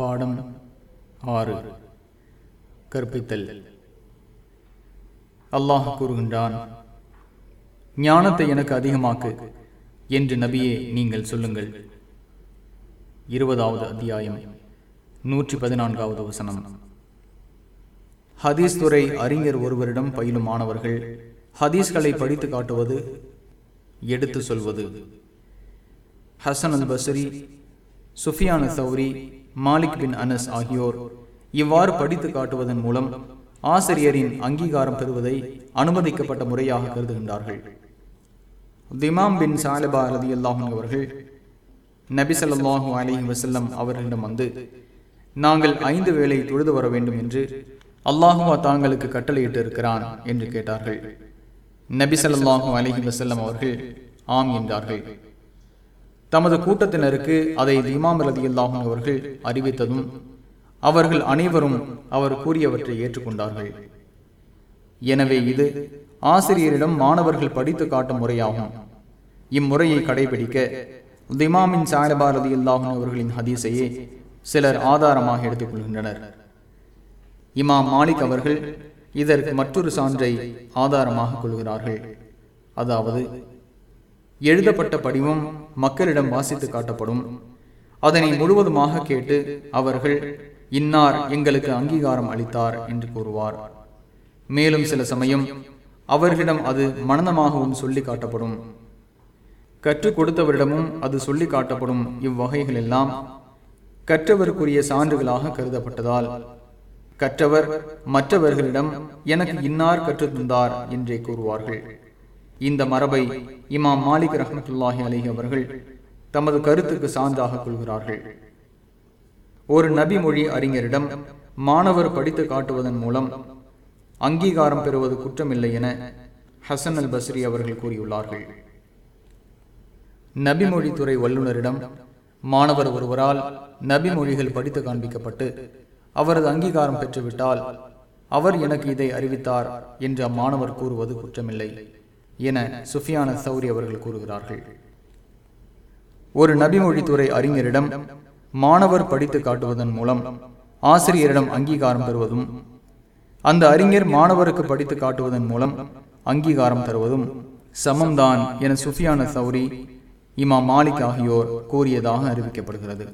பாடம் ஆறு. கற்பித்தல். அல்லாஹ் கூறுகின்றான் ஞானத்தை எனக்கு அதிகமாக்கு என்று நபியே நீங்கள் சொல்லுங்கள். இருபதாவது அத்தியாயம் நூற்றி பதினான்காவது வசனம். ஹதீஸ் துறை அறிஞர் ஒருவரிடம் பயிலும் மாணவர்கள் ஹதீஸ்களை படித்து காட்டுவது எடுத்து சொல்வது. ஹசன் அல் பசரி சுஃபியான் சௌரி மாலிக் பின் அனஸ் ஆகியோர். இவ்வாறு படித்து காட்டுவதன் மூலம் ஆசிரியரின் அங்கீகாரம் பெறுவதை அனுமதிக்கப்பட்ட முறையாக கருதுகின்றார்கள். திமாம் பின் சாலிபா ரதி அல்லாஹும் அவர்கள் நபி ஸல்லல்லாஹு வசல்லம் அவர்களிடம் வந்து நாங்கள் ஐந்து வேளை தொழுது வர வேண்டும் என்று அல்லாஹுவா தாங்களுக்கு கட்டளையிட்டு இருக்கிறான் என்று கேட்டார்கள். நபி அலிஹி வசல்லம் அவர்கள் ஆம் என்றார்கள். தமது கூட்டத்தினருக்கு அதை இமாம் ரதி அல்லாஹும் அவர்கள் அறிவித்ததும் அவர்கள் அனைவரும் அவர் கூறியவற்றை ஏற்றுக்கொண்டார்கள். எனவே இது ஆசிரியரிடம் மாணவர்கள் படித்து காட்டும் முறையாகும். இம்முறையை கடைபிடிக்க திமாமின் சாயபா ரதி அவர்களின் ஹதீஸையே சிலர் ஆதாரமாக எடுத்துக் கொள்கின்றனர். இமாம் மாலிக் அவர்கள் இதற்கு மற்றொரு சான்றை ஆதாரமாக கொள்கிறார்கள். அதாவது எழுதப்பட்ட படிவம் மக்களிடம் வாசித்து காட்டப்படும். அதனை முழுவதுமாக கேட்டு அவர்கள் இன்னார் எங்களுக்கு அங்கீகாரம் அளித்தார் என்று கூறுவார். மேலும் சில சமயம் அவர்களிடம் அது மனநமாகவும் சொல்லி காட்டப்படும். கற்றுக் கொடுத்தவரிடமும் அது சொல்லி காட்டப்படும் இவ்வகைகள் எல்லாம் கற்றவருக்குரிய சான்றுகளாக கருதப்பட்டதால் கற்றவர் மற்றவர்களிடம் எனக்கு இன்னார் கற்றுத்தந்தார் என்றே கூறுவார்கள். இந்த மரபை இமாம் மாலிக் ரஹமத்துல்லாஹி அலி அவர்கள் தமது கருத்துக்கு சான்றாக கொள்கிறார்கள். ஒரு நபி மொழி அறிஞரிடம் மாணவர் படித்து காட்டுவதன் மூலம் அங்கீகாரம் பெறுவது குற்றமில்லை என ஹசன் அல் பஸ்ரி அவர்கள் கூறியுள்ளார்கள். நபிமொழித்துறை வல்லுநரிடம் மாணவர் ஒருவரால் நபி மொழிகள் படித்து காண்பிக்கப்பட்டு அவரது அங்கீகாரம் பெற்றுவிட்டால் அவர் எனக்கு இதை அறிவித்தார் என்று அம்மாணவர் கூறுவது குற்றமில்லை. என சுஃபியான சௌரி அவர்கள் கூறுகிறார்கள். ஒரு நபிமொழித்துறை அறிஞரிடம் மாணவர் படித்து காட்டுவதன் மூலம் ஆசிரியரிடம் அங்கீகாரம் பெறுவதும் அந்த அறிஞர் மாணவருக்கு படித்து காட்டுவதன் மூலம் அங்கீகாரம் தருவதும் சமம்தான் என சுஃபியான சௌரி இமா மாலிக் ஆகியோர் கூறியதாக அறிவிக்கப்படுகிறது.